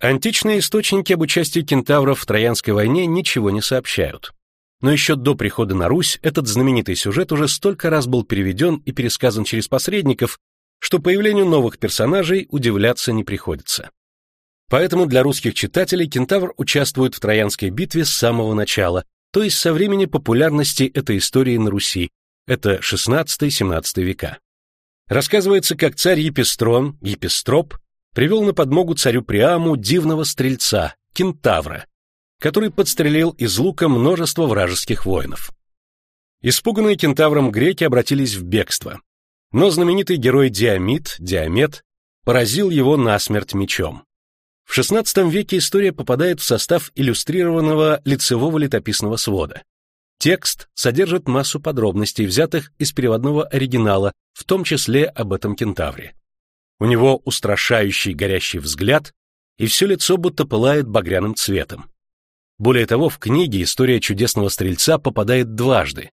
Античные источники об участии кентавров в Троянской войне ничего не сообщают. Но еще до прихода на Русь этот знаменитый сюжет уже столько раз был переведен и пересказан через посредников, что появлению новых персонажей удивляться не приходится. Поэтому для русских читателей кентавр участвует в Троянской битве с самого начала, то есть со времени популярности этой истории на Руси, это 16-17 века. Рассказывается, как царь Епистрон, Епистроп, привел на подмогу царю Приаму дивного стрельца, кентавра, который подстрелил из лука множество вражеских воинов. Испуганные кентавром греки обратились в бегство, но знаменитый герой Диамет, Диамет, поразил его насмерть мечом. В XVI веке история попадает в состав иллюстрированного лицевого летописного свода. Текст содержит массу подробностей, взятых из переводного оригинала, в том числе об этом кентавре. У него устрашающий горящий взгляд, и все лицо будто пылает багряным цветом. Более того, в книге история чудесного стрельца попадает дважды,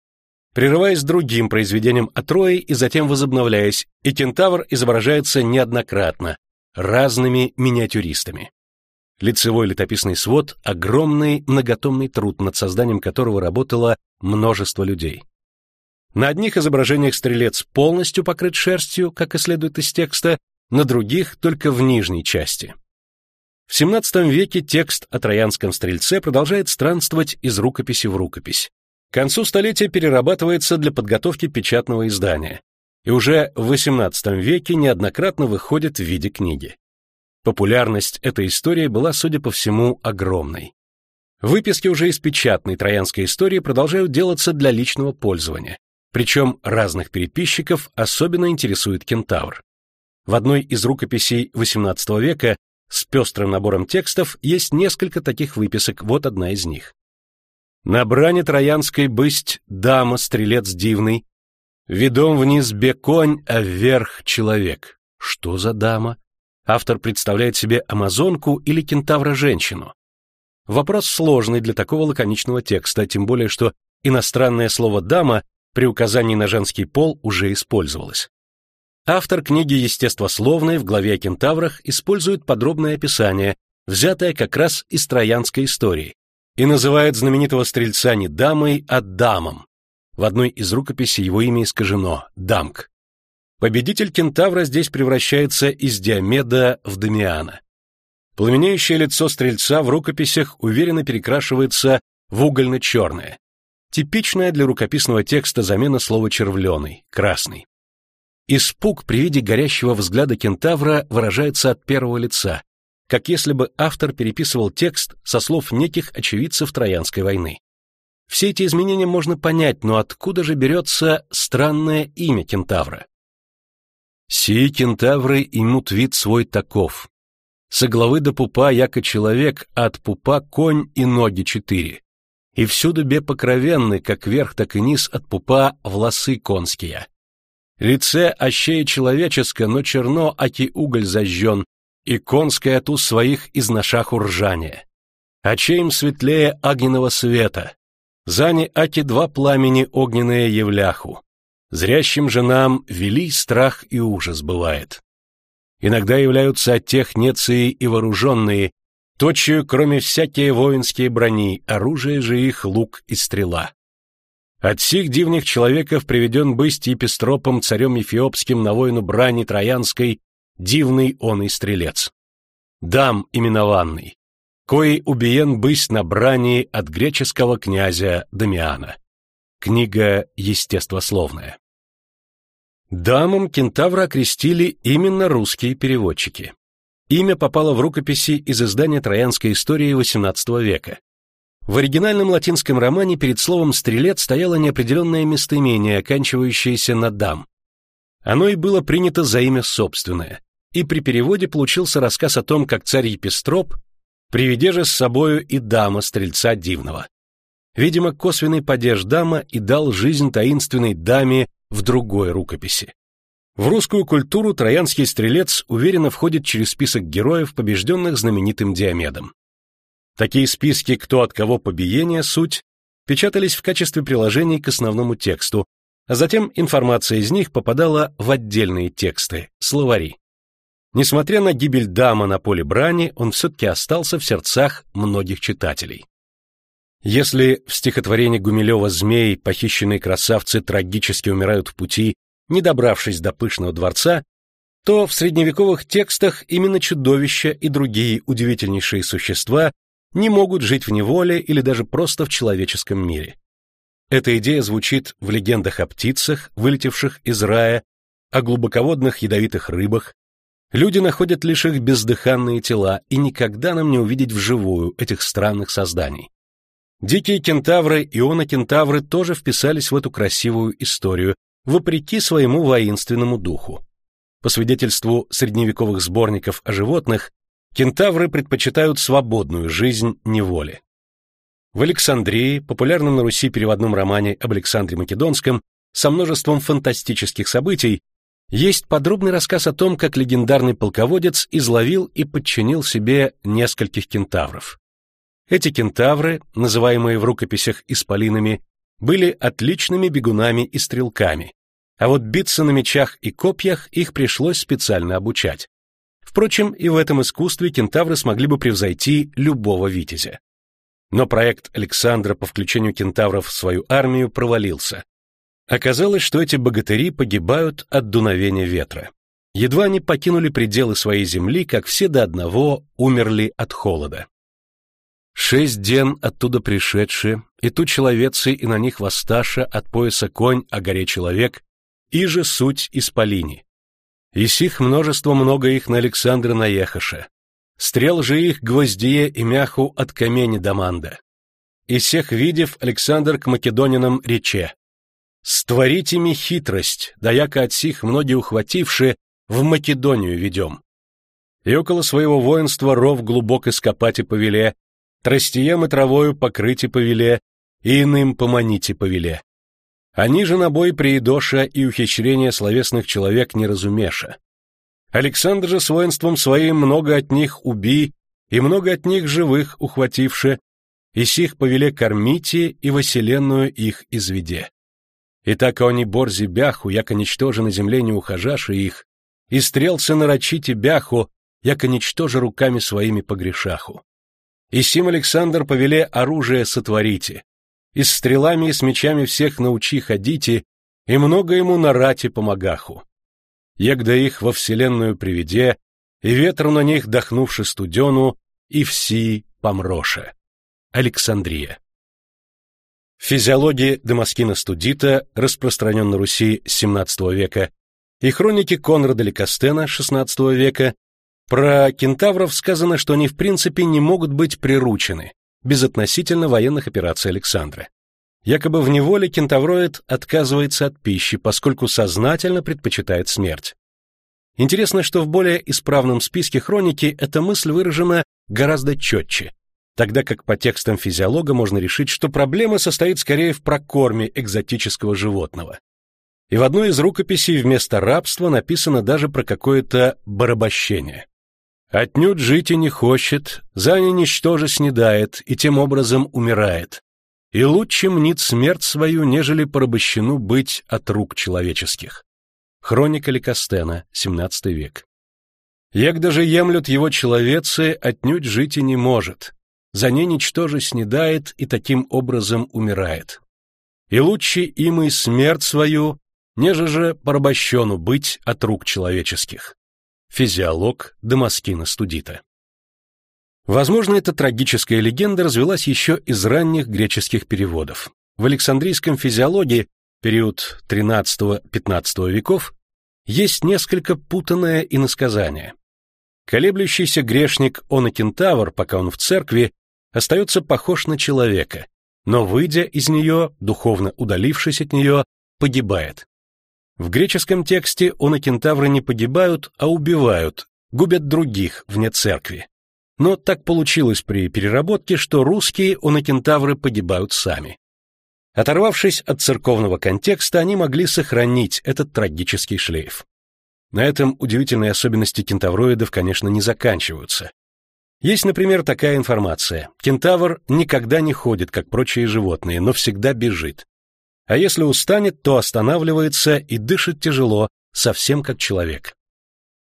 прерываясь другим произведением о Трое и затем возобновляясь, и кентавр изображается неоднократно, разными миниатюристами. Лицевой летописный свод — огромный многотомный труд, над созданием которого работало множество людей. На одних изображениях стрелец полностью покрыт шерстью, как и следует из текста, на других — только в нижней части. В XVII веке текст о троянском стрельце продолжает странствовать из рукописи в рукопись. К концу столетия перерабатывается для подготовки печатного издания, и уже в XVIII веке неоднократно выходит в виде книги. Популярность этой истории была, судя по всему, огромной. Выписки уже из печатной троянской истории продолжают делаться для личного пользования, причем разных переписчиков особенно интересует кентавр. В одной из рукописей XVIII века с пестрым набором текстов есть несколько таких выписок, вот одна из них. «На бране троянской бысть дама, стрелец дивный, Видом вниз беконь, а вверх человек. Что за дама? Автор представляет себе амазонку или кентавра-женщину. Вопрос сложный для такого лаконичного текста, тем более что иностранное слово «дама» при указании на женский пол уже использовалось. Автор книги «Естествословные» в главе о кентаврах использует подробное описание, взятое как раз из троянской истории, и называет знаменитого стрельца не дамой, а дамом, в одной из рукописей его имя искажено – Дамк. Победитель кентавра здесь превращается из Диомеда в Дамиана. Пламенеющее лицо стрельца в рукописях уверенно перекрашивается в угольно-черное. Типичная для рукописного текста замена слова «червленый» — «красный». Испуг при виде горящего взгляда кентавра выражается от первого лица, как если бы автор переписывал текст со слов неких очевидцев Троянской войны. Все эти изменения можно понять, но откуда же берется странное имя кентавра? Сии кентавры имут вид свой таков. Со головы до пупа яко человек, от пупа конь и ноги четыре. И всюду бе покровенны, как верх, так и низ от пупа волосы конские. Лице ощее человеческое, но черно, аки уголь зажжен, и конское ту своих изношах уржание. Очей им светлее огненного света, Зани аки два пламени огненные являху. Зрящим же нам вели страх и ужас бывает. Иногда являются от тех неции и вооруженные, точью, кроме всякие воинские брони, оружие же их лук и стрела. От сих дивных человеков приведен бысть епистропом царем Ефиопским на войну брани Троянской, дивный он и стрелец. Дам именованный, кои убиен бысь на брани от греческого князя Дамиана. Книга естествословная. Дамам кентавра окрестили именно русские переводчики. Имя попало в рукописи из издания Троянской истории XVIII века. В оригинальном латинском романе перед словом «стрелец» стояло неопределенное местоимение, оканчивающееся на «дам». Оно и было принято за имя собственное, и при переводе получился рассказ о том, как царь Епистроп Приведи же с собою и дама стрельца дивного. Видимо, косвенный падеж дама и дал жизнь таинственной даме в другой рукописи. В русскую культуру троянский стрелец уверенно входит через список героев, побежденных знаменитым Диомедом. Такие списки «Кто от кого побиение» суть печатались в качестве приложений к основному тексту, а затем информация из них попадала в отдельные тексты, словари. Несмотря на гибель дама на поле брани, он все-таки остался в сердцах многих читателей. Если в стихотворении Гумилева «Змей» похищенные красавцы трагически умирают в пути, не добравшись до пышного дворца, то в средневековых текстах именно чудовища и другие удивительнейшие существа не могут жить в неволе или даже просто в человеческом мире. Эта идея звучит в легендах о птицах, вылетевших из рая, о глубоководных ядовитых рыбах, Люди находят лишь их бездыханные тела, и никогда нам не увидеть вживую этих странных созданий. Дикие кентавры и онокентавры тоже вписались в эту красивую историю, вопреки своему воинственному духу. По свидетельству средневековых сборников о животных, кентавры предпочитают свободную жизнь неволи. В Александрии, популярном на Руси переводном романе об Александре Македонском, со множеством фантастических событий, есть подробный рассказ о том, как легендарный полководец изловил и подчинил себе нескольких кентавров. Эти кентавры, называемые в рукописях исполинами, были отличными бегунами и стрелками, а вот биться на мечах и копьях их пришлось специально обучать. Впрочем, и в этом искусстве кентавры смогли бы превзойти любого витязя. Но проект Александра по включению кентавров в свою армию провалился, Оказалось, что эти богатыри погибают от дуновения ветра. Едва они покинули пределы своей земли, как все до одного умерли от холода. Шесть ден оттуда пришедшие, и ту человецы, и на них воссташа, от пояса конь, а горе человек, и же суть исполини. И сих множество много их на Александра наехаша. Стрел же их гвоздие и мяху от камени доманда. И всех видев, Александр к македонинам рече. Створите ми хитрость, да яко от сих многие ухвативши, в Македонию ведем. И около своего воинства ров глубок ископать повеле, тростием и травою покрыть повеле, и иным поманите повеле. Они же на бой приедоша и ухищрения словесных человек не разумеша. Александр же с воинством своим много от них уби, и много от них живых ухвативши, и сих повеле кормите и воселенную их изведе. И так они борзи бяху, яко ничтоже на земле не ухажаши их, и стрелцы нарочите бяху, яко ничтоже руками своими погрешаху. И сим Александр повеле оружие сотворите, и с стрелами и с мечами всех научи ходите, и много ему на рате помогаху. Егда их во вселенную приведе, и ветру на них дохнувши студену, и все помроше. Александрия. Физиология Демоскина Студита, распространен на Руси XVII века, и хроники Конрада Лекастена XVI века, про кентавров сказано, что они в принципе не могут быть приручены, безотносительно военных операций Александра. Якобы в неволе кентавроид отказывается от пищи, поскольку сознательно предпочитает смерть. Интересно, что в более исправном списке хроники эта мысль выражена гораздо четче, тогда как по текстам физиолога можно решить, что проблема состоит скорее в прокорме экзотического животного. И в одной из рукописей вместо рабства написано даже про какое-то барабощение. «Отнюдь жить и не хочет, за ничтоже снедает и тем образом умирает. И лучше мнит смерть свою, нежели порабощену быть от рук человеческих». Хроника Ликостена, XVII век. Як даже емлют его человецы, отнюдь жить и не может, за ней ничтоже снедает и таким образом умирает. И лучше им и смерть свою, неже же порабощену быть от рук человеческих. Физиолог Дамаскина Студита. Возможно, эта трагическая легенда развелась еще из ранних греческих переводов. В Александрийском физиологии, период XIII-XV веков, есть несколько путанное иносказание. Колеблющийся грешник он и кентавр, пока он в церкви, остается похож на человека, но, выйдя из нее, духовно удалившись от нее, погибает. В греческом тексте он и кентавры не погибают, а убивают, губят других вне церкви. Но так получилось при переработке, что русские он и кентавры погибают сами. Оторвавшись от церковного контекста, они могли сохранить этот трагический шлейф. На этом удивительные особенности кентавроидов, конечно, не заканчиваются. Есть, например, такая информация. Кентавр никогда не ходит, как прочие животные, но всегда бежит. А если устанет, то останавливается и дышит тяжело, совсем как человек.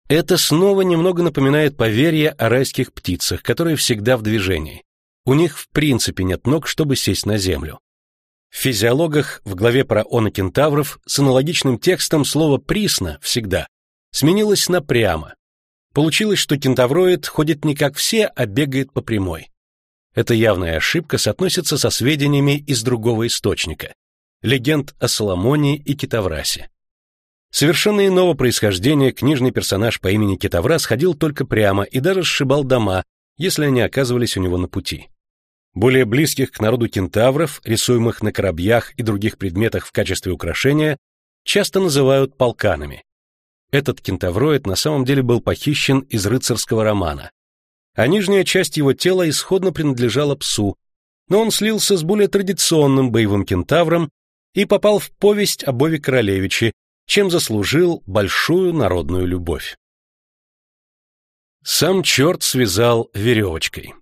Это снова немного напоминает поверье о райских птицах, которые всегда в движении. У них в принципе нет ног, чтобы сесть на землю. В физиологах в главе про онокентавров с аналогичным текстом слово «присно» всегда сменилось на «прямо». Получилось, что кентавроид ходит не как все, а бегает по прямой. Эта явная ошибка соотносится со сведениями из другого источника — легенд о Соломоне и Китаврасе. Совершенно иного происхождения книжный персонаж по имени Китаврас ходил только прямо и даже сшибал дома, если они оказывались у него на пути. Более близких к народу кентавров, рисуемых на коробьях и других предметах в качестве украшения, часто называют полканами. Этот кентавроид на самом деле был похищен из рыцарского романа, а нижняя часть его тела исходно принадлежала псу, но он слился с более традиционным боевым кентавром и попал в повесть о Бове Королевиче, чем заслужил большую народную любовь. Сам черт связал веревочкой.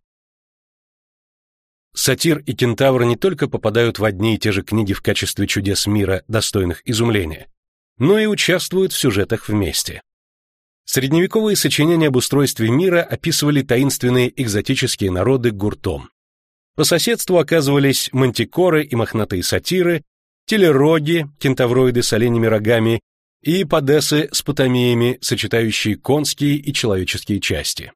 Сатир и кентавр не только попадают в одни и те же книги в качестве чудес мира, достойных изумления, но и участвуют в сюжетах вместе. Средневековые сочинения об устройстве мира описывали таинственные экзотические народы гуртом. По соседству оказывались мантикоры и мохнатые сатиры, телероги, кентавроиды с оленями рогами и падесы с патомиями, сочетающие конские и человеческие части.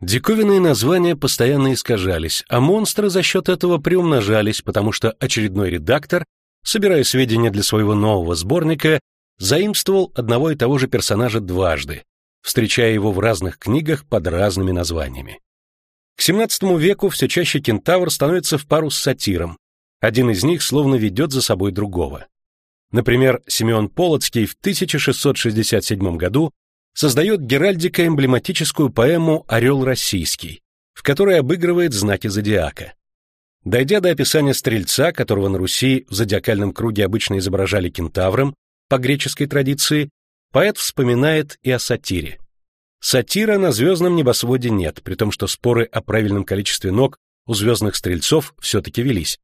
Диковинные названия постоянно искажались, а монстры за счет этого приумножались, потому что очередной редактор, собирая сведения для своего нового сборника, заимствовал одного и того же персонажа дважды, встречая его в разных книгах под разными названиями. К XVII веку все чаще кентавр становится в пару с сатиром, один из них словно ведет за собой другого. Например, Симеон Полоцкий в 1667 году создает геральдика эмблематическую поэму «Орел российский», в которой обыгрывает знаки зодиака. Дойдя до описания стрельца, которого на Руси в зодиакальном круге обычно изображали кентавром, по греческой традиции, поэт вспоминает и о сатире. Сатира на звездном небосводе нет, при том, что споры о правильном количестве ног у звездных стрельцов все-таки велись.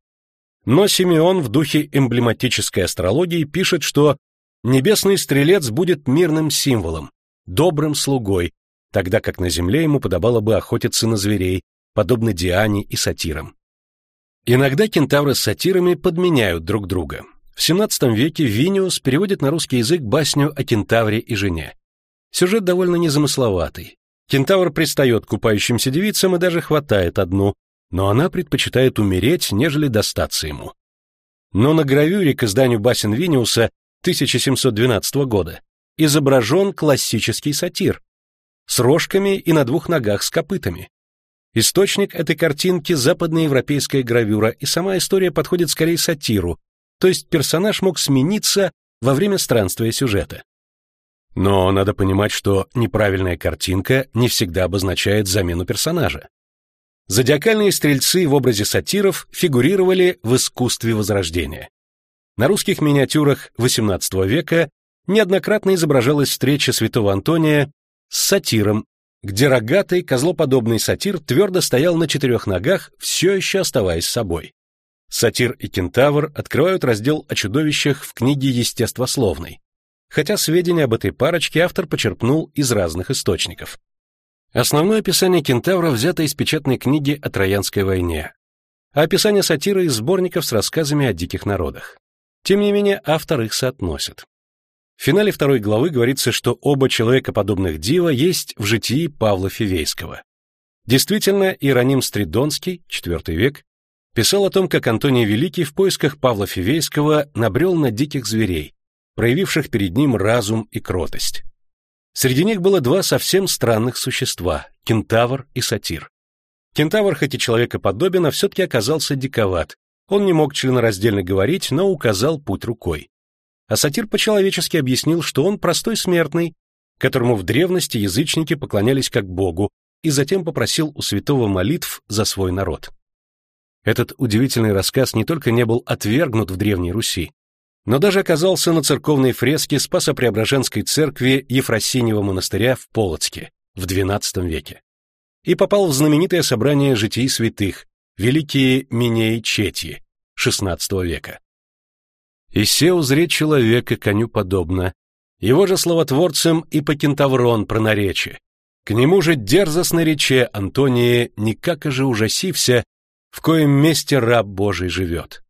Но Симеон в духе эмблематической астрологии пишет, что небесный стрелец будет мирным символом, добрым слугой, тогда как на земле ему подобало бы охотиться на зверей, подобно Диане и сатирам. Иногда кентавры с сатирами подменяют друг друга. В XVII веке Виниус переводит на русский язык басню о кентавре и жене. Сюжет довольно незамысловатый. Кентавр пристает к купающимся девицам и даже хватает одну, но она предпочитает умереть, нежели достаться ему. Но на гравюре к изданию басен Виниуса 1712 года изображен классический сатир с рожками и на двух ногах с копытами. Источник этой картинки — западноевропейская гравюра, и сама история подходит скорее сатиру, то есть персонаж мог смениться во время странствия сюжета. Но надо понимать, что неправильная картинка не всегда обозначает замену персонажа. Зодиакальные стрельцы в образе сатиров фигурировали в искусстве Возрождения. На русских миниатюрах XVIII века неоднократно изображалась встреча святого Антония с сатиром, где рогатый, козлоподобный сатир твердо стоял на четырех ногах, все еще оставаясь собой. Сатир и кентавр открывают раздел о чудовищах в книге естествословной, хотя сведения об этой парочке автор почерпнул из разных источников. Основное описание кентавра взято из печатной книги о Троянской войне, описание сатиры из сборников с рассказами о диких народах. Тем не менее, автор их соотносит. В финале второй главы говорится, что оба человекоподобных дива есть в житии Павла Фивейского. Действительно, Иероним Стридонский, IV век, писал о том, как Антоний Великий в поисках Павла Фивейского набрел на диких зверей, проявивших перед ним разум и кротость. Среди них было два совсем странных существа — кентавр и сатир. Кентавр, хоть и человекоподобен, а все-таки оказался диковат. Он не мог членораздельно говорить, но указал путь рукой. А сатир по-человечески объяснил, что он простой смертный, которому в древности язычники поклонялись как богу, и затем попросил у святого молитв за свой народ. Этот удивительный рассказ не только не был отвергнут в Древней Руси, но даже оказался на церковной фреске Спасо-Преображенской церкви Ефросиньего монастыря в Полоцке в XII веке и попал в знаменитое собрание житий святых, великие Минеи Четьи XVI века. «И се узреть человека коню подобно, Его же словотворцем и по кентаврон пронаречи. К нему же дерзостно рече Антония, никак же ужасився, в коем месте раб Божий живет.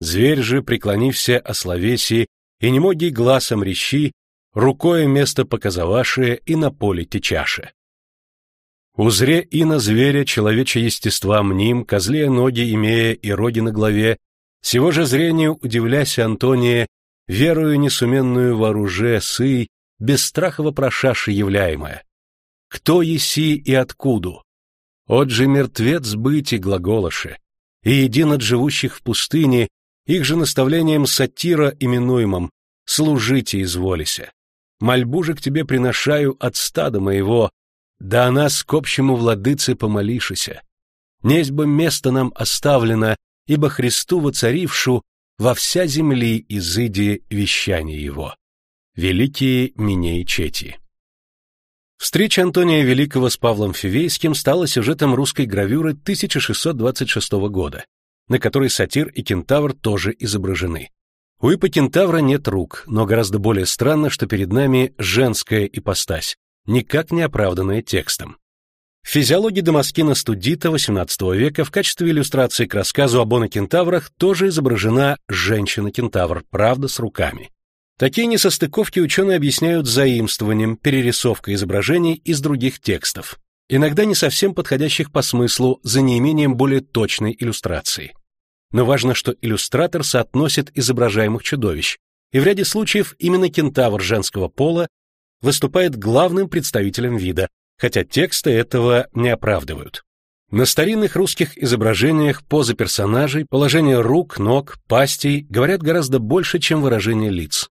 Зверь же, преклонився о словесии, и немогий глазом речи, рукой место показаваше и на поле течаше. Узре и на зверя человече естества мним, козле ноги имея и роги на главе, сего же зрению удивляся Антония, верую несуменную вооруже сый, без страха вопрошаши являемая. Кто еси и откуду? От же мертвец быть и глаголоши, и един от живущих в пустыне, их же наставлением сатира именуемым, служите изволися. Мольбу же к тебе приношаю от стада моего, да о нас к общему владыце помолишися. Несть бы место нам оставлено, ибо Христу воцарившу во вся земли изыди вещание его. Великие Миней Чети. Встреча Антония Великого с Павлом Фивейским стала сюжетом русской гравюры 1626 года, на которой сатир и кентавр тоже изображены. У ипокентавра нет рук, но гораздо более странно, что перед нами женская ипостась, никак не оправданная текстом. В физиологии Дамаскина Студита XVIII века в качестве иллюстрации к рассказу об онокентаврах тоже изображена женщина-кентавр, правда, с руками. Такие несостыковки ученые объясняют заимствованием, перерисовкой изображений из других текстов, иногда не совсем подходящих по смыслу за неимением более точной иллюстрации. Но важно, что иллюстратор соотносит изображаемых чудовищ, и в ряде случаев именно кентавр женского пола выступает главным представителем вида, хотя тексты этого не оправдывают. На старинных русских изображениях позы персонажей, положение рук, ног, пастей говорят гораздо больше, чем выражение лиц.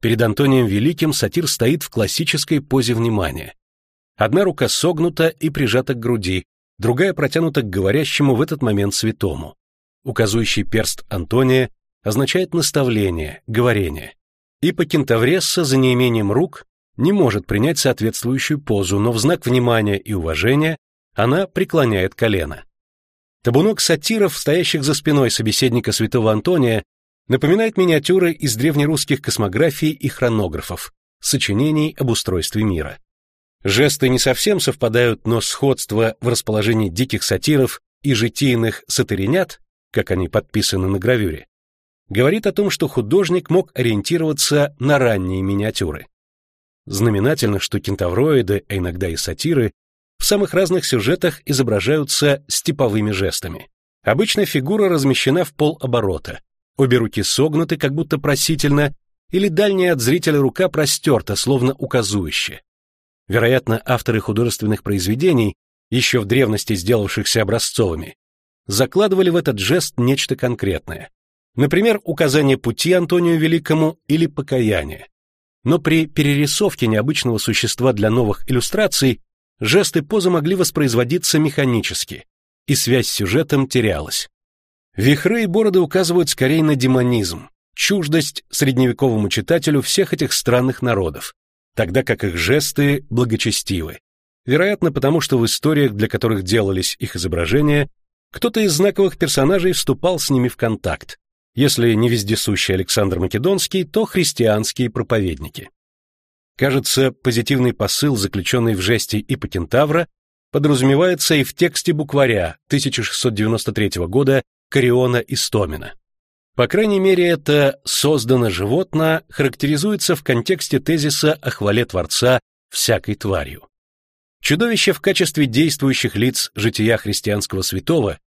Перед Антонием Великим сатир стоит в классической позе внимания. Одна рука согнута и прижата к груди, другая протянута к говорящему в этот момент святому. Указующий перст Антония означает наставление, говорение. И по кентавресса за неимением рук не может принять соответствующую позу, но в знак внимания и уважения она преклоняет колено. Табунок сатиров, стоящих за спиной собеседника святого Антония, напоминает миниатюры из древнерусских космографий и хронографов, сочинений об устройстве мира. Жесты не совсем совпадают, но сходство в расположении диких сатиров и житийных сатиринят, как они подписаны на гравюре, говорит о том, что художник мог ориентироваться на ранние миниатюры. Знаменательно, что кентавроиды, а иногда и сатиры, в самых разных сюжетах изображаются степовыми жестами. Обычно фигура размещена в полоборота, обе руки согнуты, как будто просительно, или дальняя от зрителя рука простерта, словно указующе. Вероятно, авторы художественных произведений, еще в древности сделавшихся образцовыми, закладывали в этот жест нечто конкретное. Например, указание пути Антонию Великому или покаяние но при перерисовке необычного существа для новых иллюстраций жесты позы могли воспроизводиться механически, и связь с сюжетом терялась. Вихры и бороды указывают скорее на демонизм, чуждость средневековому читателю всех этих странных народов, тогда как их жесты благочестивы. Вероятно, потому что в историях, для которых делались их изображения, кто-то из знаковых персонажей вступал с ними в контакт, если не вездесущий Александр Македонский, то христианские проповедники. Кажется, позитивный посыл, заключенный в жесте Ипокентавра, подразумевается и в тексте букваря 1693 года Кариона Истомина. По крайней мере, это «создано животное» характеризуется в контексте тезиса о хвале Творца всякой тварью. Чудовища в качестве действующих лиц жития христианского святого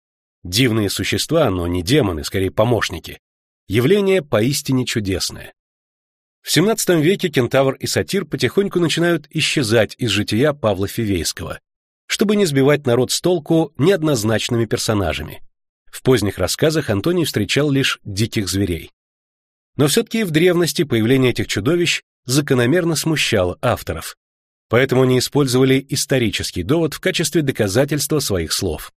Дивные существа, но не демоны, скорее помощники. Явление поистине чудесное. В XVII веке кентавр и сатир потихоньку начинают исчезать из жития Павла Фивейского, чтобы не сбивать народ с толку неоднозначными персонажами. В поздних рассказах Антоний встречал лишь диких зверей. Но все-таки в древности появление этих чудовищ закономерно смущало авторов, поэтому они использовали исторический довод в качестве доказательства своих слов.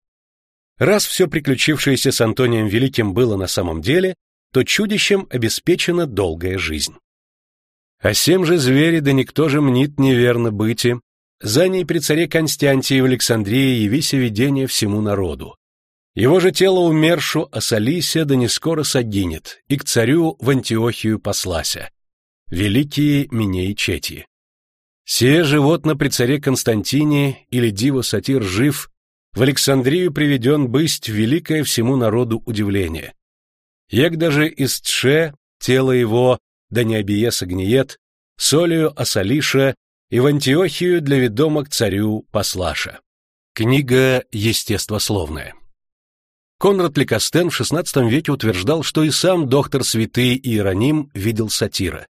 Раз все приключившееся с Антонием Великим было на самом деле, то чудищем обеспечена долгая жизнь. А сем же звери, да никто же мнит неверно быти, за ней при царе Константии в Александрии явися видение всему народу. Его же тело умершу осолися, да не скоро согинет, и к царю в Антиохию послася. великие Минеи Чети. Сие животно при царе Константине или диво сатир жив, в Александрию приведен бысть великое всему народу удивление. Як даже из Тше тело его, да не обиеса гниет, солью осолиша и в Антиохию для ведомок царю послаша. Книга естествословная. Конрад Лекостен в XVI веке утверждал, что и сам доктор Святый Иероним видел сатира.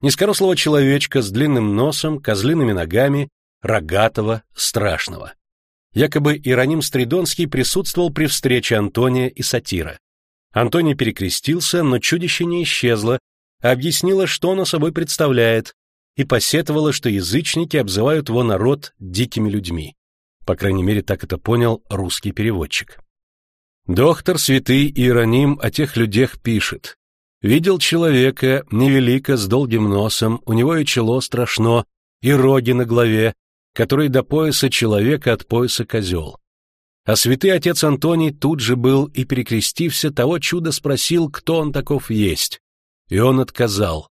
Низкорослого человечка с длинным носом, козлиными ногами, рогатого, страшного. Якобы Иероним Стридонский присутствовал при встрече Антония и сатира. Антоний перекрестился, но чудище не исчезло, а объяснило, что оно собой представляет, и посетовало, что язычники обзывают его народ дикими людьми. По крайней мере, так это понял русский переводчик. Доктор святый Иероним о тех людях пишет. Видел человека, невелико, с долгим носом, у него и чело страшно, и роги на голове, который до пояса человека от пояса козел. А святый отец Антоний тут же был и, перекрестився, того чуда спросил, кто он таков есть. И он отказал.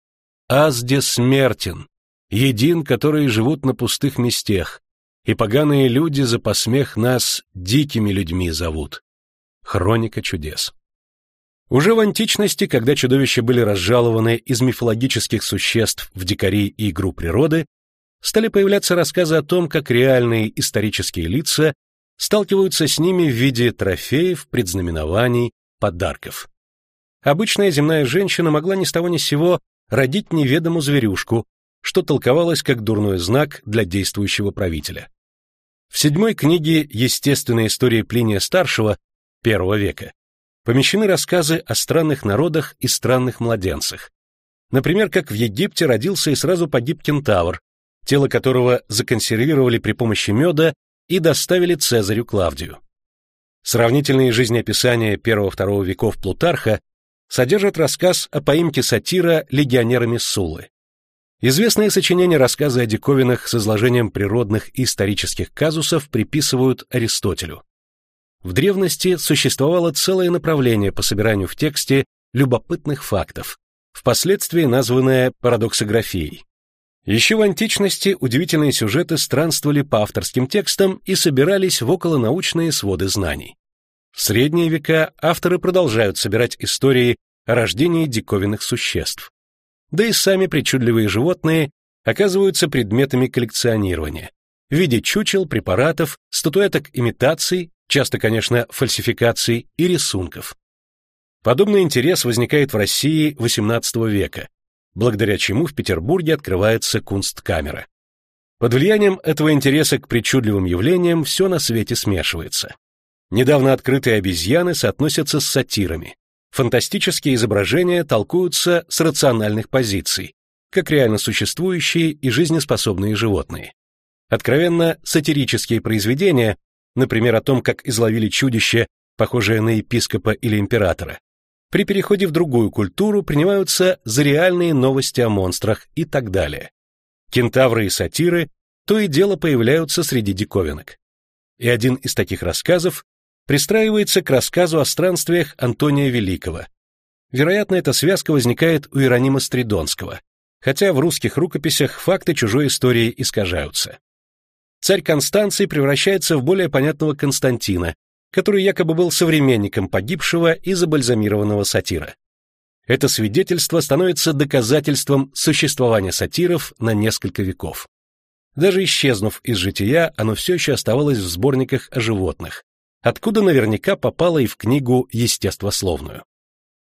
«Азде смертен, един, которые живут на пустых местах, и поганые люди за посмех нас дикими людьми зовут». Хроника чудес. Уже в античности, когда чудовища были разжалованы из мифологических существ в дикари и игру природы, стали появляться рассказы о том, как реальные исторические лица сталкиваются с ними в виде трофеев, предзнаменований, подарков. Обычная земная женщина могла ни с того ни с сего родить неведому зверюшку, что толковалось как дурной знак для действующего правителя. В седьмой книге «Естественная история Плиния Старшего» первого века помещены рассказы о странных народах и странных младенцах. Например, как в Египте родился и сразу погиб кентавр, тело которого законсервировали при помощи меда и доставили Цезарю Клавдию. Сравнительные жизнеописания I-II веков Плутарха содержат рассказ о поимке сатира легионерами Суллы. Известные сочинения рассказы о диковинах с изложением природных и исторических казусов приписывают Аристотелю. В древности существовало целое направление по собиранию в тексте любопытных фактов, впоследствии названное парадоксографией. Еще в античности удивительные сюжеты странствовали по авторским текстам и собирались в околонаучные своды знаний. В средние века авторы продолжают собирать истории о рождении диковинных существ. Да и сами причудливые животные оказываются предметами коллекционирования в виде чучел, препаратов, статуэток имитаций, часто, конечно, фальсификаций и рисунков. Подобный интерес возникает в России XVIII века, благодаря чему в Петербурге открывается кунсткамера. Под влиянием этого интереса к причудливым явлениям все на свете смешивается. Недавно открытые обезьяны соотносятся с сатирами. Фантастические изображения толкуются с рациональных позиций, как реально существующие и жизнеспособные животные. Откровенно сатирические произведения например, о том, как изловили чудище, похожее на епископа или императора, при переходе в другую культуру принимаются за реальные новости о монстрах и так далее. Кентавры и сатиры то и дело появляются среди диковинок. И один из таких рассказов пристраивается к рассказу о странствиях Антония Великого. Вероятно, эта связка возникает у Иеронима Стридонского, хотя в русских рукописях факты чужой истории искажаются царь Констанций превращается в более понятного Константина, который якобы был современником погибшего и забальзамированного сатира. Это свидетельство становится доказательством существования сатиров на несколько веков. Даже исчезнув из жития, оно все еще оставалось в сборниках о животных, откуда наверняка попало и в книгу естествословную.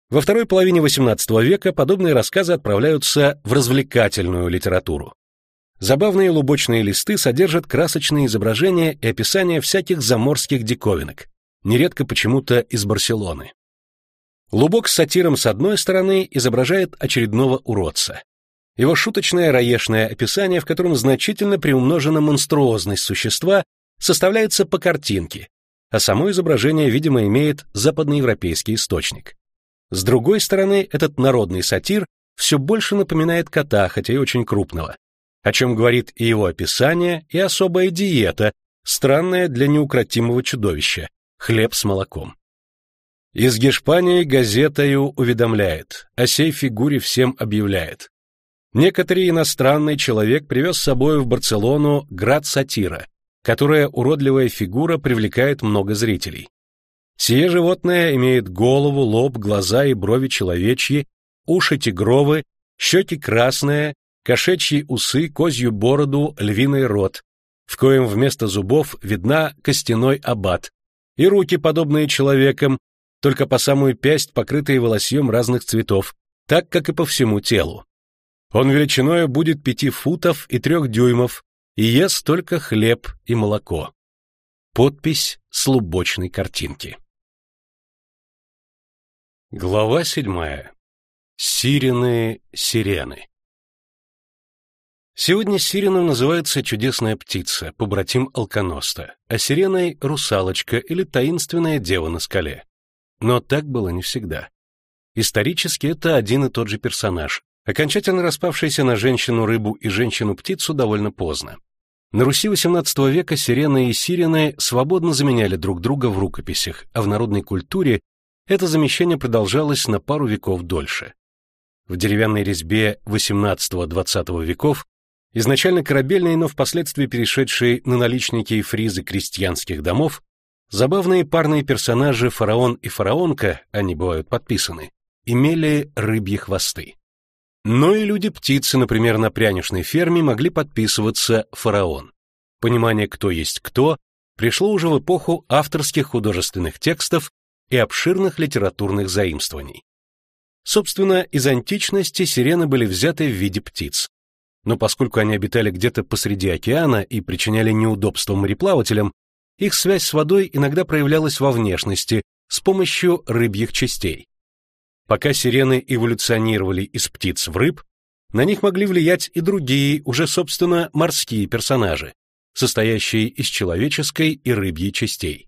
Во второй половине XVIII века подобные рассказы отправляются в развлекательную литературу. Забавные лубочные листы содержат красочные изображения и описания всяких заморских диковинок, нередко почему-то из Барселоны. Лубок с сатиром с одной стороны изображает очередного уродца. Его шуточное раешное описание, в котором значительно приумножена монструозность существа, составляется по картинке, а само изображение, видимо, имеет западноевропейский источник. С другой стороны, этот народный сатир все больше напоминает кота, хотя и очень крупного, о чем говорит и его описание, и особая диета, странная для неукротимого чудовища — хлеб с молоком. Из Гешпании газетою уведомляет, о сей фигуре всем объявляет. Некоторый иностранный человек привез с собой в Барселону град сатира, которая уродливая фигура привлекает много зрителей. Сие животное имеет голову, лоб, глаза и брови человечьи, уши тигровы, щеки красные, кошачьи усы, козью бороду, львиный рот, в коем вместо зубов видна костяной абат, и руки, подобные человеком, только по самую пясть покрытые волосьем разных цветов, так как и по всему телу. Он величиною будет пяти футов и трех дюймов, и ест только хлеб и молоко. Подпись с лубочной картинки. Глава седьмая. Сирены, сирены. Сегодня сиреном называется чудесная птица, побратим алконоста, а сиреной — русалочка или таинственная дева на скале. Но так было не всегда. Исторически это один и тот же персонаж, окончательно распавшийся на женщину-рыбу и женщину-птицу довольно поздно. На Руси XVIII века сирены и сирены свободно заменяли друг друга в рукописях, а в народной культуре это замещение продолжалось на пару веков дольше. В деревянной резьбе XVIII-XX веков, изначально корабельные, но впоследствии перешедшие на наличники и фризы крестьянских домов, забавные парные персонажи фараон и фараонка, они бывают подписаны, имели рыбьи хвосты. Но и люди-птицы, например, на пряничной ферме могли подписываться фараон. Понимание, кто есть кто, пришло уже в эпоху авторских художественных текстов и обширных литературных заимствований. Собственно, из античности сирены были взяты в виде птиц. Но поскольку они обитали где-то посреди океана и причиняли неудобства мореплавателям, их связь с водой иногда проявлялась во внешности с помощью рыбьих частей. Пока сирены эволюционировали из птиц в рыб, на них могли влиять и другие, уже собственно морские персонажи, состоящие из человеческой и рыбьей частей.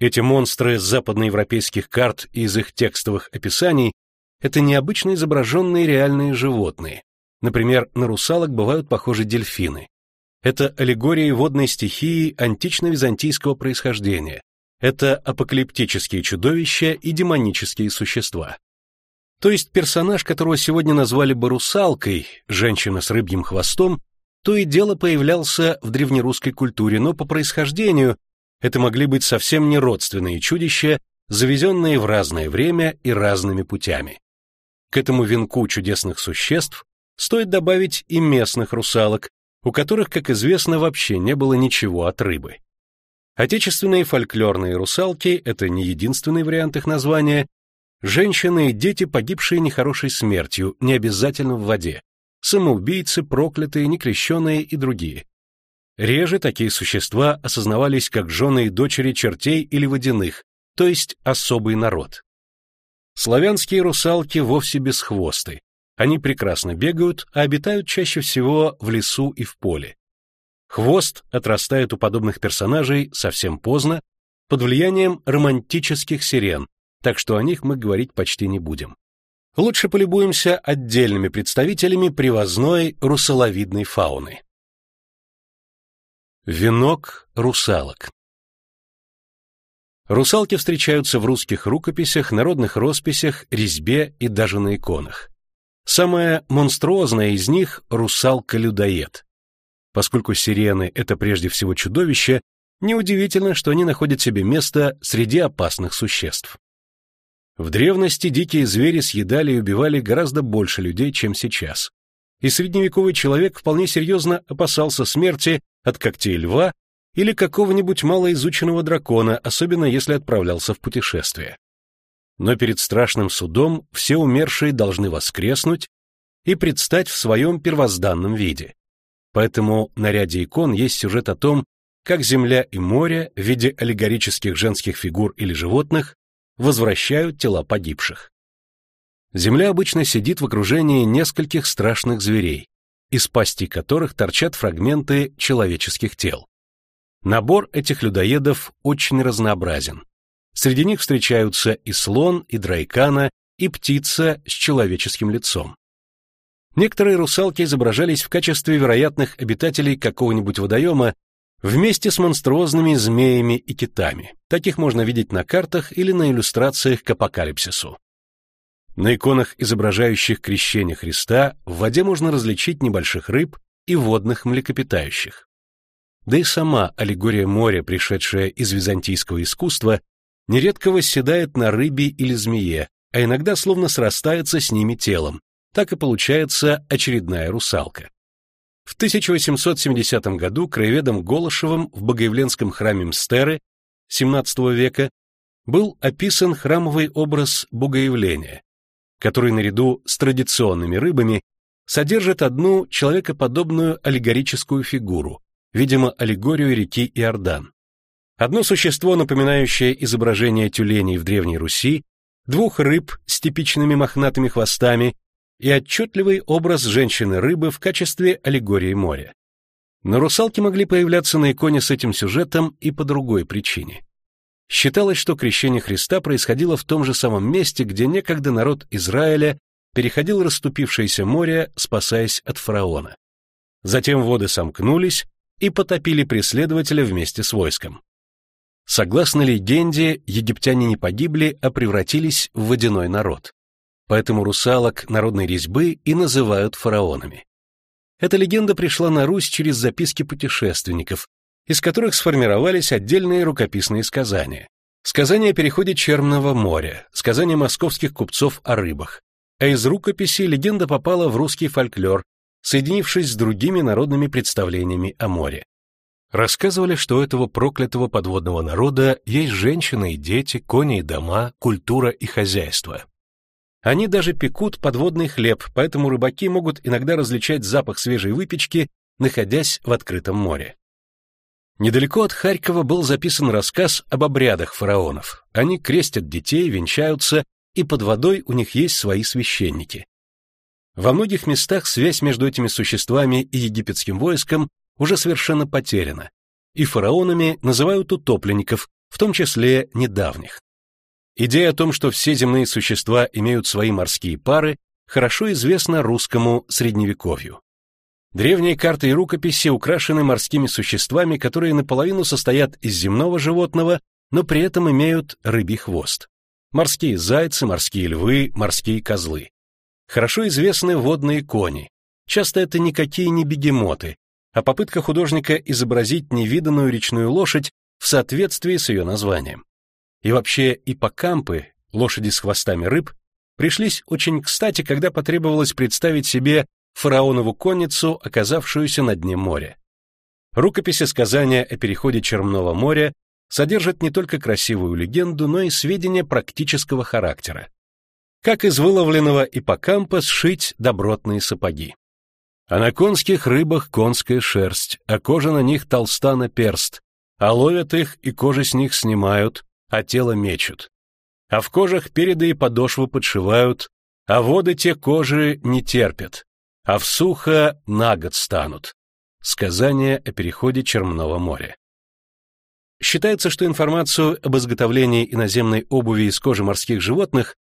Эти монстры с западноевропейских карт и из их текстовых описаний это необычно изображенные реальные животные. Например, на русалок бывают похожи дельфины. Это аллегории водной стихии антично-византийского происхождения. Это апокалиптические чудовища и демонические существа. То есть персонаж, которого сегодня назвали бы русалкой, женщина с рыбьим хвостом, то и дело появлялся в древнерусской культуре, но по происхождению это могли быть совсем не родственные чудища, завезенные в разное время и разными путями. К этому венку чудесных существ стоит добавить и местных русалок, у которых, как известно, вообще не было ничего от рыбы. Отечественные фольклорные русалки — это не единственный вариант их названия, женщины и дети, погибшие нехорошей смертью, не обязательно в воде, самоубийцы, проклятые, некрещенные и другие. Реже такие существа осознавались как жены и дочери чертей или водяных, то есть особый народ. Славянские русалки вовсе без хвосты. Они прекрасно бегают, а обитают чаще всего в лесу и в поле. Хвост отрастает у подобных персонажей совсем поздно, под влиянием романтических сирен, так что о них мы говорить почти не будем. Лучше полюбуемся отдельными представителями привозной русаловидной фауны. Венок русалок Русалки встречаются в русских рукописях, народных росписях, резьбе и даже на иконах. Самая монструозная из них — русалка-людоед. Поскольку сирены — это прежде всего чудовища, неудивительно, что они находят себе место среди опасных существ. В древности дикие звери съедали и убивали гораздо больше людей, чем сейчас. И средневековый человек вполне серьезно опасался смерти от когтей льва или какого-нибудь малоизученного дракона, особенно если отправлялся в путешествие. Но перед страшным судом все умершие должны воскреснуть и предстать в своем первозданном виде. Поэтому на ряде икон есть сюжет о том, как земля и море в виде аллегорических женских фигур или животных возвращают тела погибших. Земля обычно сидит в окружении нескольких страшных зверей, из пастей которых торчат фрагменты человеческих тел. Набор этих людоедов очень разнообразен. Среди них встречаются и слон, и драйкана, и птица с человеческим лицом. Некоторые русалки изображались в качестве вероятных обитателей какого-нибудь водоема вместе с монструозными змеями и китами. Таких можно видеть на картах или на иллюстрациях к апокалипсису. На иконах, изображающих крещение Христа, в воде можно различить небольших рыб и водных млекопитающих. Да и сама аллегория моря, пришедшая из византийского искусства, нередко восседает на рыбе или змее, а иногда словно срастается с ними телом. Так и получается очередная русалка. В 1870 году краеведом Голышевым в Богоявленском храме Мстеры XVII века был описан храмовый образ Богоявления, который наряду с традиционными рыбами содержит одну человекоподобную аллегорическую фигуру, видимо, аллегорию реки Иордан. Одно существо, напоминающее изображение тюленей в Древней Руси, двух рыб с типичными мохнатыми хвостами и отчетливый образ женщины-рыбы в качестве аллегории моря. Но русалки могли появляться на иконе с этим сюжетом и по другой причине. Считалось, что крещение Христа происходило в том же самом месте, где некогда народ Израиля переходил расступившееся море, спасаясь от фараона. Затем воды сомкнулись и потопили преследователя вместе с войском. Согласно легенде, египтяне не погибли, а превратились в водяной народ. Поэтому русалок народной резьбы и называют фараонами. Эта легенда пришла на Русь через записки путешественников, из которых сформировались отдельные рукописные сказания. Сказания о переходе Черного моря, сказания московских купцов о рыбах. А из рукописи легенда попала в русский фольклор, соединившись с другими народными представлениями о море. Рассказывали, что у этого проклятого подводного народа есть женщины и дети, кони и дома, культура и хозяйство. Они даже пекут подводный хлеб, поэтому рыбаки могут иногда различать запах свежей выпечки, находясь в открытом море. Недалеко от Харькова был записан рассказ об обрядах фараонов. Они крестят детей, венчаются, и под водой у них есть свои священники. Во многих местах связь между этими существами и египетским войском уже совершенно потеряна, и фараонами называют утопленников, в том числе недавних. Идея о том, что все земные существа имеют свои морские пары, хорошо известна русскому средневековью. Древние карты и рукописи украшены морскими существами, которые наполовину состоят из земного животного, но при этом имеют рыбий хвост. Морские зайцы, морские львы, морские козлы. Хорошо известны водные кони. Часто это никакие не бегемоты, а попытка художника изобразить невиданную речную лошадь в соответствии с ее названием. И вообще иппокампы, лошади с хвостами рыб, пришлись очень кстати, когда потребовалось представить себе фараонову конницу, оказавшуюся на дне моря. Рукописи сказания о переходе Черного моря содержат не только красивую легенду, но и сведения практического характера как из выловленного иппокампа сшить добротные сапоги. А на конских рыбах конская шерсть, а кожа на них толста на перст, а ловят их и кожи с них снимают, а тело мечут. А в кожах переды и подошвы подшивают, а воды те кожи не терпят, а в сухо на год станут. Сказание о переходе Черного моря. Считается, что информацию об изготовлении иноземной обуви из кожи морских животных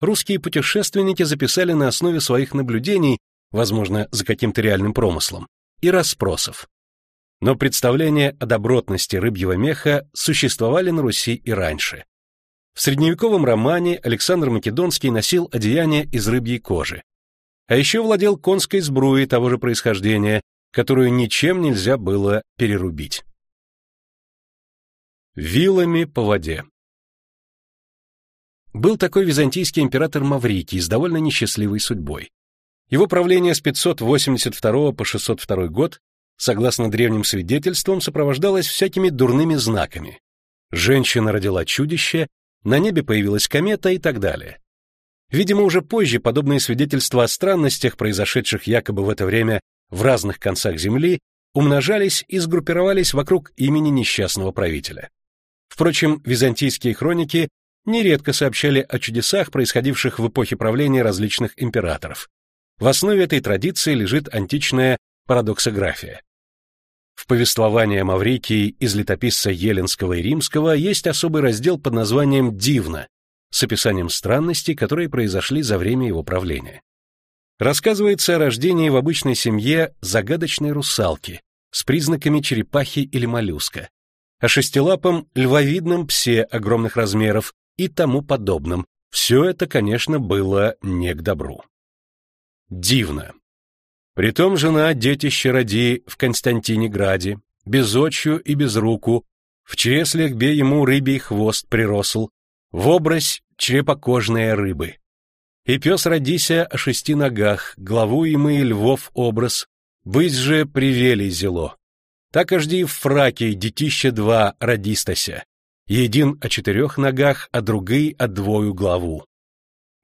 русские путешественники записали на основе своих наблюдений, возможно, за каким-то реальным промыслом, и расспросов. Но представления о добротности рыбьего меха существовали на Руси и раньше. В средневековом романе Александр Македонский носил одеяние из рыбьей кожи. А еще владел конской сбруей того же происхождения, которую ничем нельзя было перерубить. Вилами по воде был такой византийский император Маврикий с довольно несчастливой судьбой. Его правление с 582 по 602 год, согласно древним свидетельствам, сопровождалось всякими дурными знаками. Женщина родила чудище, на небе появилась комета и так далее. Видимо, уже позже подобные свидетельства о странностях, произошедших якобы в это время в разных концах Земли, умножались и сгруппировались вокруг имени несчастного правителя. Впрочем, византийские хроники нередко сообщали о чудесах, происходивших в эпохе правления различных императоров. В основе этой традиции лежит античная парадоксография. В повествовании о Маврикии из летописца Еленского и Римского есть особый раздел под названием «Дивно», с описанием странностей, которые произошли за время его правления. Рассказывается о рождении в обычной семье загадочной русалки с признаками черепахи или моллюска, о шестилапом львовидном псе огромных размеров и тому подобном, Все это, конечно, было не к добру. Дивно. Притом жена детище роди в Константине-граде, без очью и без руку, в чреслях бе ему рыбий хвост приросл, в образ чрепокожные рыбы. И пес родися о шести ногах, главу ему и львов образ, быть же привели зело. Так ожди в фраке детище два родистася, един о четырех ногах, а другой о двою главу.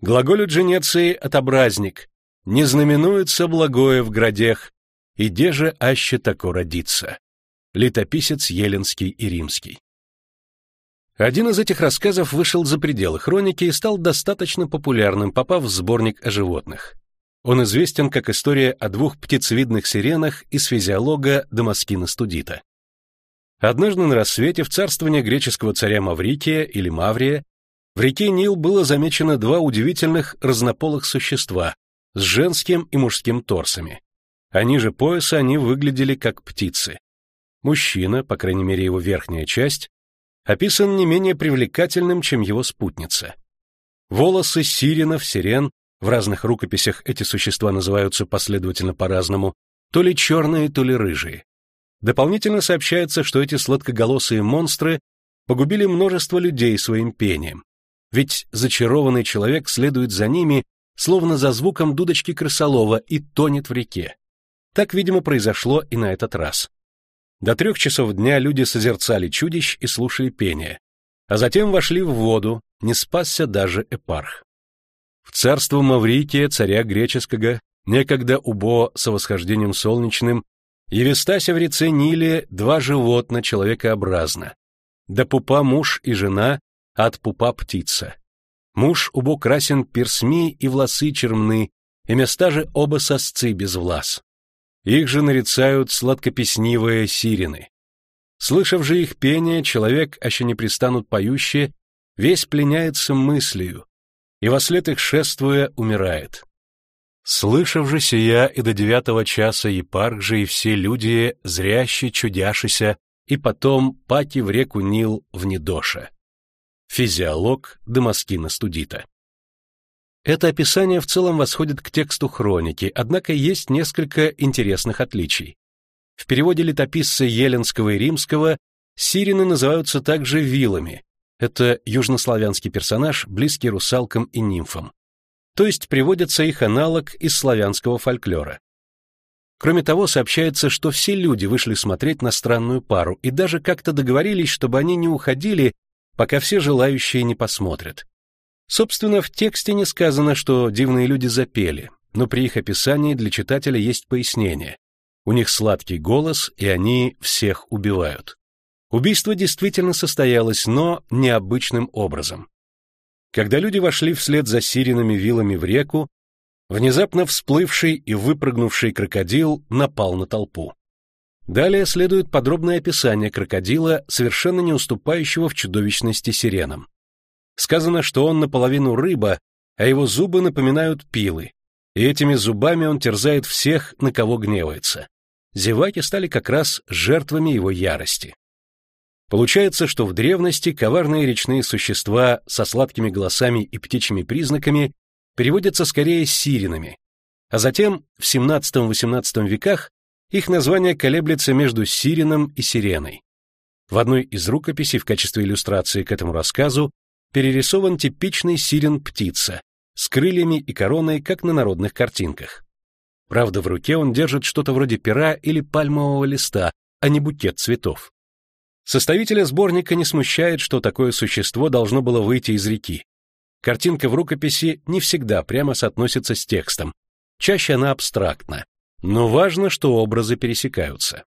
Глаголют женеции отобразник, не знаменуется благое в градех, и де же аще тако родится. Летописец Еленский и Римский. Один из этих рассказов вышел за пределы хроники и стал достаточно популярным, попав в сборник о животных. Он известен как история о двух птицевидных сиренах из физиолога Дамаскина Студита. Однажды на рассвете в царствование греческого царя Маврикия или Маврия в реке Нил было замечено два удивительных разнополых существа с женским и мужским торсами. А ниже пояса они выглядели как птицы. Мужчина, по крайней мере его верхняя часть, описан не менее привлекательным, чем его спутница. Волосы сиренов, сирен, в разных рукописях эти существа называются последовательно по-разному, то ли черные, то ли рыжие. Дополнительно сообщается, что эти сладкоголосые монстры погубили множество людей своим пением, ведь зачарованный человек следует за ними, словно за звуком дудочки крысолова, и тонет в реке. Так, видимо, произошло и на этот раз. До трех часов дня люди созерцали чудищ и слушали пение, а затем вошли в воду, не спасся даже эпарх. В царство Маврикия, царя греческого, некогда убо со восхождением солнечным, Евистася в реце Ниле два животна человекообразно. Да пупа муж и жена, от пупа птица. Муж убо красен персми и волосы чермны, и места же оба сосцы без влас. Их же нарицают сладкопеснивые сирены. Слышав же их пение, человек, аще не пристанут поющие, весь пленяется мыслью, и во след их шествуя умирает. Слышав же сия и до девятого часа епарх же и все люди, зрящие, чудяшися, и потом паки в реку Нил в Недоша. Физиолог Дамаскина Студита. Это описание в целом восходит к тексту хроники, однако есть несколько интересных отличий. В переводе летописца Еленского и Римского сирены называются также вилами. Это южнославянский персонаж, близкий русалкам и нимфам. То есть приводится их аналог из славянского фольклора. Кроме того, сообщается, что все люди вышли смотреть на странную пару и даже как-то договорились, чтобы они не уходили, пока все желающие не посмотрят. Собственно, в тексте не сказано, что дивные люди запели, но при их описании для читателя есть пояснение. У них сладкий голос, и они всех убивают. Убийство действительно состоялось, но необычным образом. Когда люди вошли вслед за сиренами вилами в реку, внезапно всплывший и выпрыгнувший крокодил напал на толпу. Далее следует подробное описание крокодила, совершенно не уступающего в чудовищности сиренам. Сказано, что он наполовину рыба, а его зубы напоминают пилы, и этими зубами он терзает всех, на кого гневается. Зеваки стали как раз жертвами его ярости. Получается, что в древности коварные речные существа со сладкими голосами и птичьими признаками переводятся скорее сиренами, а затем в XVII-XVIII веках их название колеблется между сиреном и сиреной. В одной из рукописей в качестве иллюстрации к этому рассказу перерисован типичный сирен-птица с крыльями и короной, как на народных картинках. Правда, в руке он держит что-то вроде пера или пальмового листа, а не букет цветов. Составителя сборника не смущает, что такое существо должно было выйти из реки. Картинка в рукописи не всегда прямо соотносится с текстом, чаще она абстрактна, но важно, что образы пересекаются.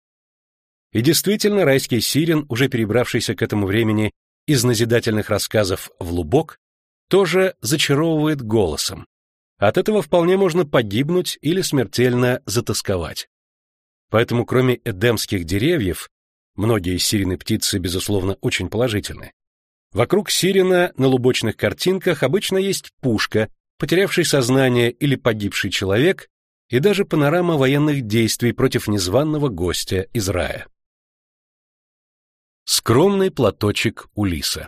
И действительно, райский сирен, уже перебравшийся к этому времени из назидательных рассказов в Лубок тоже зачаровывает голосом. От этого вполне можно погибнуть или смертельно затасковать. Поэтому кроме эдемских деревьев, многие сирены птицы, безусловно, очень положительны, вокруг сирена на лубочных картинках обычно есть пушка, потерявший сознание или погибший человек, и даже панорама военных действий против незваного гостя из рая. Скромный платочек Улиса